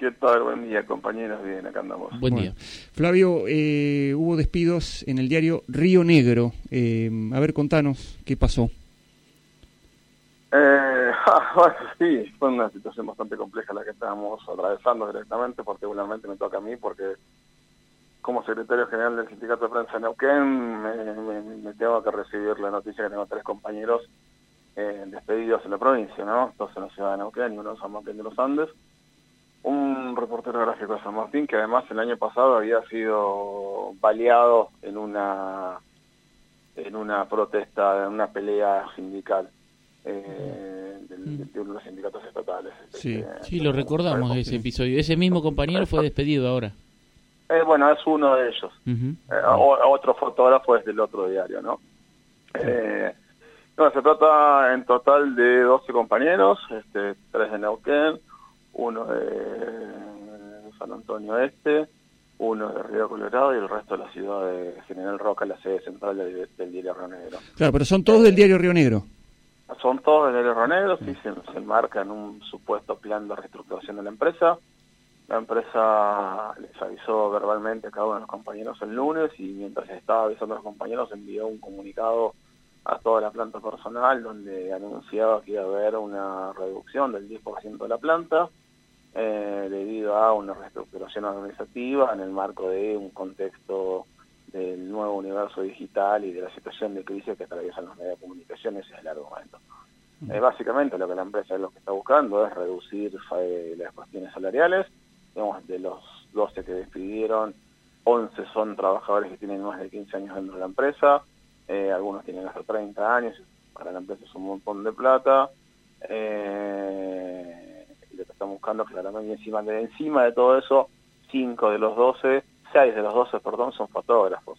¿Qué tal? Buen día, compañeros. Bien, acá andamos. Buen día. Flavio, eh, hubo despidos en el diario Río Negro. Eh, a ver, contanos, ¿qué pasó? Eh, bueno, sí, fue una situación bastante compleja la que estábamos atravesando directamente, particularmente me toca a mí, porque como secretario general del Sindicato de Prensa de Neuquén me, tengo que recibir la noticia que tengo tres compañeros eh, despedidos en la provincia, ¿no? Dos en la ciudad de Neuquén y uno en San Martín de los Andes un reportero gráfico de San Martín que además el año pasado había sido baleado en una en una protesta, en una pelea sindical eh, de, unos sindicatos estatales. Sí, este, sí lo recordamos ese episodio. Ese mismo compañero fue despedido ahora. Eh, bueno, es uno de ellos. Eh, otro fotógrafo es del otro diario, ¿no? no, se trata en total de 12 compañeros, este, tres de Neuquén, uno de San Antonio Este, uno de Río Colorado y el resto de la ciudad de General Roca, la sede central del, diario Río Negro. Claro, pero son todos del diario Río Negro. Son todos del diario Río Negro, sí, se, se enmarca en un supuesto plan de reestructuración de la empresa. La empresa les avisó verbalmente a cada uno de los compañeros el lunes y mientras estaba avisando a los compañeros envió un comunicado a toda la planta personal donde anunciaba que iba a haber una reducción del 10% de la planta eh, debido a una reestructuración organizativa en el marco de un contexto del nuevo universo digital y de la situación de crisis que atraviesan los medios de comunicación, ese es el argumento. Eh, básicamente lo que la empresa es lo que está buscando es reducir eh, las cuestiones salariales, digamos, de los 12 que despidieron, 11 son trabajadores que tienen más de 15 años dentro de la empresa, algunos tienen hasta 30 años, para la empresa es un montón de plata, eh, están buscando claramente encima de encima de todo eso, cinco de los 12, seis de los 12, perdón, son fotógrafos.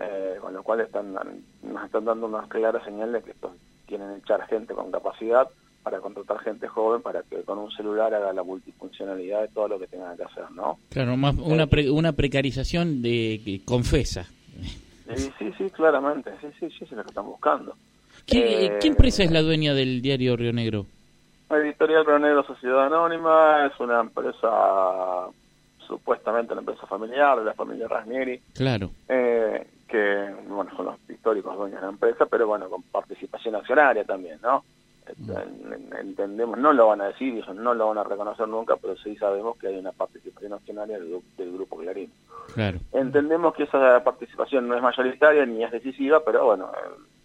Eh, con lo cual están, nos están dando una clara señal de que estos quieren echar gente con capacidad para contratar gente joven para que con un celular haga la multifuncionalidad de todo lo que tengan que hacer, ¿no? Claro, más una, eh, una precarización de que confesa. Sí, claramente, sí, sí, sí, es lo que están buscando. ¿Qué, ¿Qué empresa es la dueña del diario Río Negro? Editorial Granero Sociedad Anónima es una empresa, supuestamente una empresa familiar de la familia Rasnieri. Claro. Eh, que, bueno, son los históricos dueños de la empresa, pero bueno, con participación accionaria también, ¿no? Mm. Entendemos, no lo van a decir, ellos no lo van a reconocer nunca, pero sí sabemos que hay una participación accionaria del, Grupo Clarín. Claro. Entendemos que esa participación no es mayoritaria ni es decisiva, pero bueno,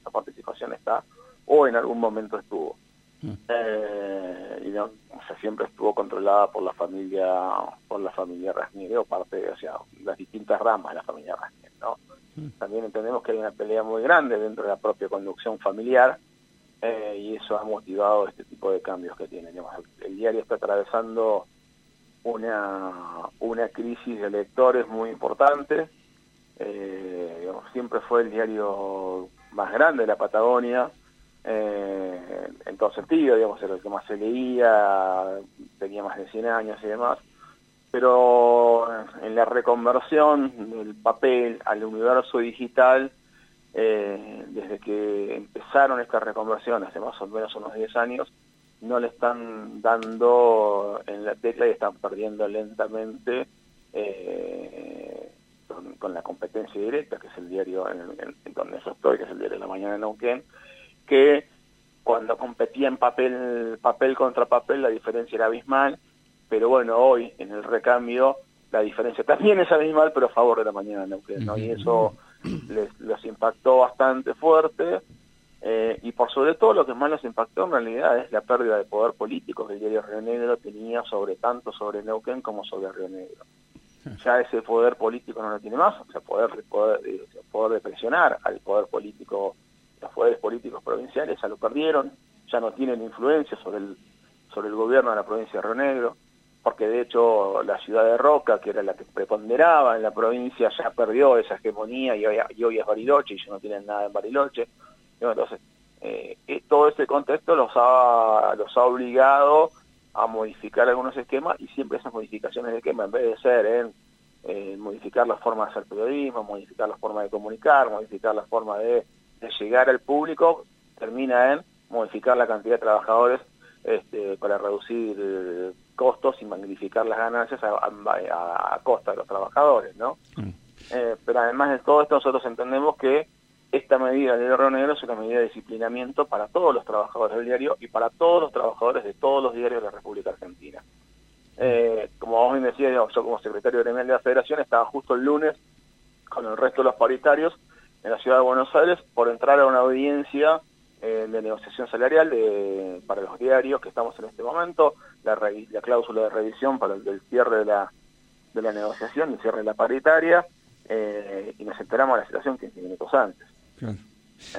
la participación está, o en algún momento estuvo. Eh, y no, siempre estuvo controlada por la familia por la familia Rasnier o parte de o sea, las distintas ramas de la familia Rasnier ¿no? También entendemos que hay una pelea muy grande dentro de la propia conducción familiar eh, y eso ha motivado este tipo de cambios que tiene. el, diario está atravesando una, una crisis de lectores muy importante. Eh, siempre fue el diario más grande de la Patagonia, eh, en todo sentido, digamos, era el que más se leía, tenía más de 100 años y demás, pero en la reconversión del papel al universo digital, eh, desde que empezaron estas reconversiones, hace más o menos unos 10 años, no le están dando en la tecla y están perdiendo lentamente eh, con, la competencia directa, que es el diario en, donde yo estoy, que es el diario de la mañana en Neuquén, que cuando competía en papel, papel contra papel la diferencia era abismal, pero bueno, hoy en el recambio la diferencia también es abismal, pero a favor de la mañana Neuquén, ¿no? Y eso les, los impactó bastante fuerte, eh, y por sobre todo lo que más los impactó en realidad es la pérdida de poder político que el diario Río Negro tenía sobre tanto sobre Neuquén como sobre Río Negro. Ya ese poder político no lo tiene más, o sea, poder, poder, poder de presionar al poder político los poderes políticos provinciales ya lo perdieron, ya no tienen influencia sobre el, sobre el gobierno de la provincia de Río Negro, porque de hecho la ciudad de Roca, que era la que preponderaba en la provincia, ya perdió esa hegemonía y hoy, es Bariloche y ya no tienen nada en Bariloche. Entonces, eh, todo este contexto los ha, los ha obligado a modificar algunos esquemas y siempre esas modificaciones de esquema, en vez de ser en eh, modificar la forma de hacer periodismo, modificar la forma de comunicar, modificar la forma de llegar al público termina en modificar la cantidad de trabajadores este, para reducir costos y magnificar las ganancias a, costa de los trabajadores, ¿no? Mm. Eh, pero además de todo esto nosotros entendemos que esta medida del Río Negro es una medida de disciplinamiento para todos los trabajadores del diario y para todos los trabajadores de todos los diarios de la República Argentina. Eh, como vos bien decías, yo como secretario gremial de la Federación estaba justo el lunes con el resto de los paritarios en la ciudad de Buenos Aires por entrar a una audiencia eh, de negociación salarial de, para los diarios que estamos en este momento, la, la cláusula de revisión para el, cierre de la, de la negociación, el cierre de la paritaria, eh, y nos enteramos de la situación 15 minutos antes. Claro.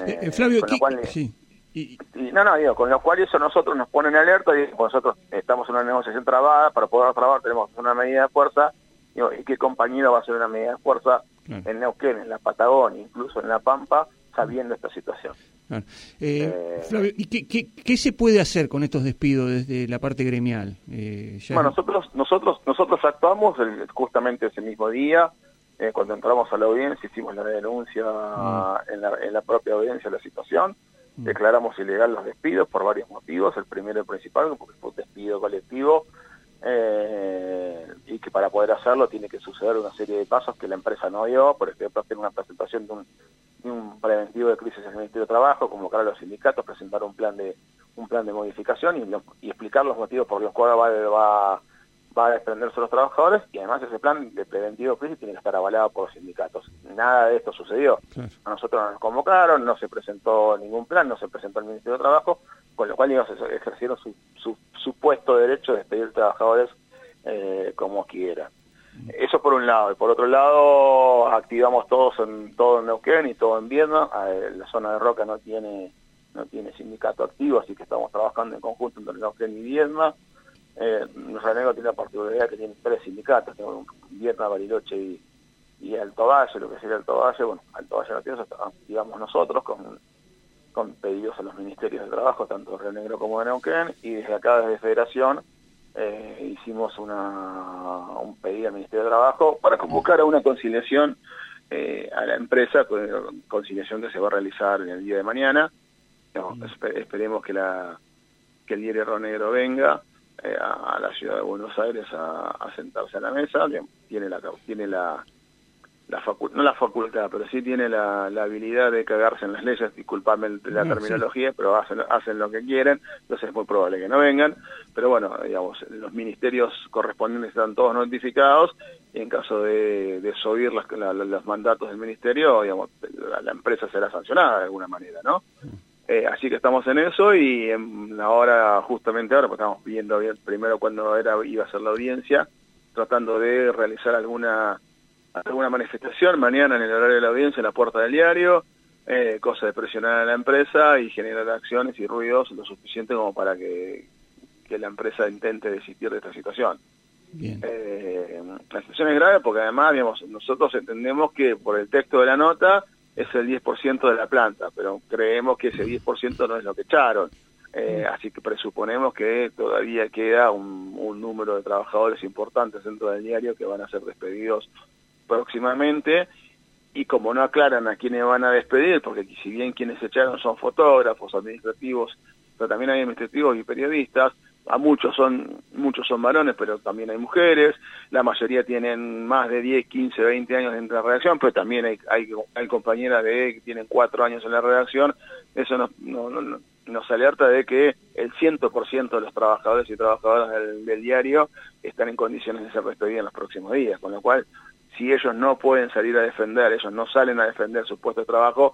Eh, Flavio, sí. Y, no, no, digo, con lo cual eso nosotros nos pone en alerta y nosotros estamos en una negociación trabada, para poder trabar tenemos una medida de fuerza, y qué compañero va a hacer una medida de fuerza en Neuquén, en la Patagonia, incluso en La Pampa, sabiendo esta situación. Eh, eh, Flavio, ¿y qué, qué, se puede hacer con estos despidos desde la parte gremial? Eh, bueno, nosotros, nosotros, nosotros actuamos justamente ese mismo día, cuando entramos a la audiencia, hicimos la denuncia mm. en, la, en, la, propia audiencia de la situación, mm. declaramos ilegal los despidos por varios motivos, el primero y principal, porque fue un despido colectivo, y que para poder hacerlo tiene que suceder una serie de pasos que la empresa no dio, por ejemplo, hacer una presentación de un preventivo de crisis en el Ministerio de Trabajo, convocar a los sindicatos, presentar un plan de un plan de modificación y, explicar los motivos por los cuales va, va, a desprenderse los trabajadores y además ese plan de preventivo de crisis tiene que estar avalado por los sindicatos. Nada de esto sucedió. A nosotros nos convocaron, no se presentó ningún plan, no se presentó el Ministerio de Trabajo, con lo cual ellos ejercieron su, su supuesto derecho de despedir trabajadores eh, como quieran. Eso por un lado. Y por otro lado, activamos todos en todo en Neuquén y todo en Viedma. Eh, la zona de Roca no tiene no tiene sindicato activo, así que estamos trabajando en conjunto entre Neuquén y Viedma. Eh, Renego tiene la particularidad que tiene tres sindicatos, tenemos Viedma, Bariloche y, Alto Valle, lo que sería Alto Valle. Bueno, Alto Valle no tiene, activamos nosotros con, con pedidos a los ministerios de trabajo, tanto de Río Negro como de Neuquén, y desde acá, desde Federación, eh, hicimos una, un pedido al Ministerio de Trabajo para convocar a una conciliación eh, a la empresa, conciliación que se va a realizar en el día de mañana. esperemos que, la, que el diario Negro venga eh, a, la ciudad de Buenos Aires a, a sentarse a la mesa. Tiene la, tiene la, la no la facultad, pero sí tiene la, habilidad de cagarse en las leyes, disculpame la terminología, pero hacen, hacen lo que quieren, entonces es muy probable que no vengan, pero bueno, digamos, los ministerios correspondientes están todos notificados, y en caso de, de subir los mandatos del ministerio, digamos, la, empresa será sancionada de alguna manera, ¿no? Eh, así que estamos en eso y ahora, justamente ahora, pues estamos viendo primero cuando era iba a ser la audiencia, tratando de realizar alguna alguna manifestación mañana en el horario de la audiencia en la puerta del diario, eh, cosa de presionar a la empresa y generar acciones y ruidos lo suficiente como para que, la empresa intente desistir de esta situación. Eh, la situación es grave porque además, digamos, nosotros entendemos que por el texto de la nota es el 10% de la planta, pero creemos que ese 10% no es lo que echaron. Eh, así que presuponemos que todavía queda un, un, número de trabajadores importantes dentro del diario que van a ser despedidos próximamente y como no aclaran a quiénes van a despedir, porque si bien quienes echaron son fotógrafos, administrativos, pero también hay administrativos y periodistas, a muchos son muchos son varones, pero también hay mujeres, la mayoría tienen más de 10, 15, 20 años en la redacción, pero también hay, hay, hay compañeras de que tienen 4 años en la redacción, eso nos, no, no, nos alerta de que el 100% de los trabajadores y trabajadoras del, del, diario están en condiciones de ser despedidos en los próximos días, con lo cual si ellos no pueden salir a defender, ellos no salen a defender su puesto de trabajo,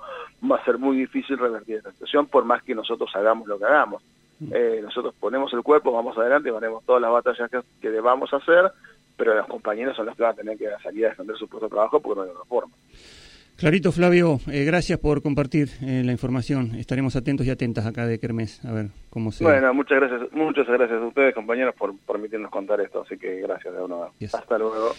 va a ser muy difícil revertir esta situación por más que nosotros hagamos lo que hagamos. Mm. Eh, nosotros ponemos el cuerpo, vamos adelante, haremos todas las batallas que, que, debamos hacer, pero los compañeros son los que van a tener que salir a defender su puesto de trabajo porque no hay otra forma. Clarito, Flavio, eh, gracias por compartir eh, la información. Estaremos atentos y atentas acá de Kermés, a ver cómo se... Bueno, muchas gracias, muchas gracias a ustedes, compañeros, por permitirnos contar esto, así que gracias de uno. Hasta luego.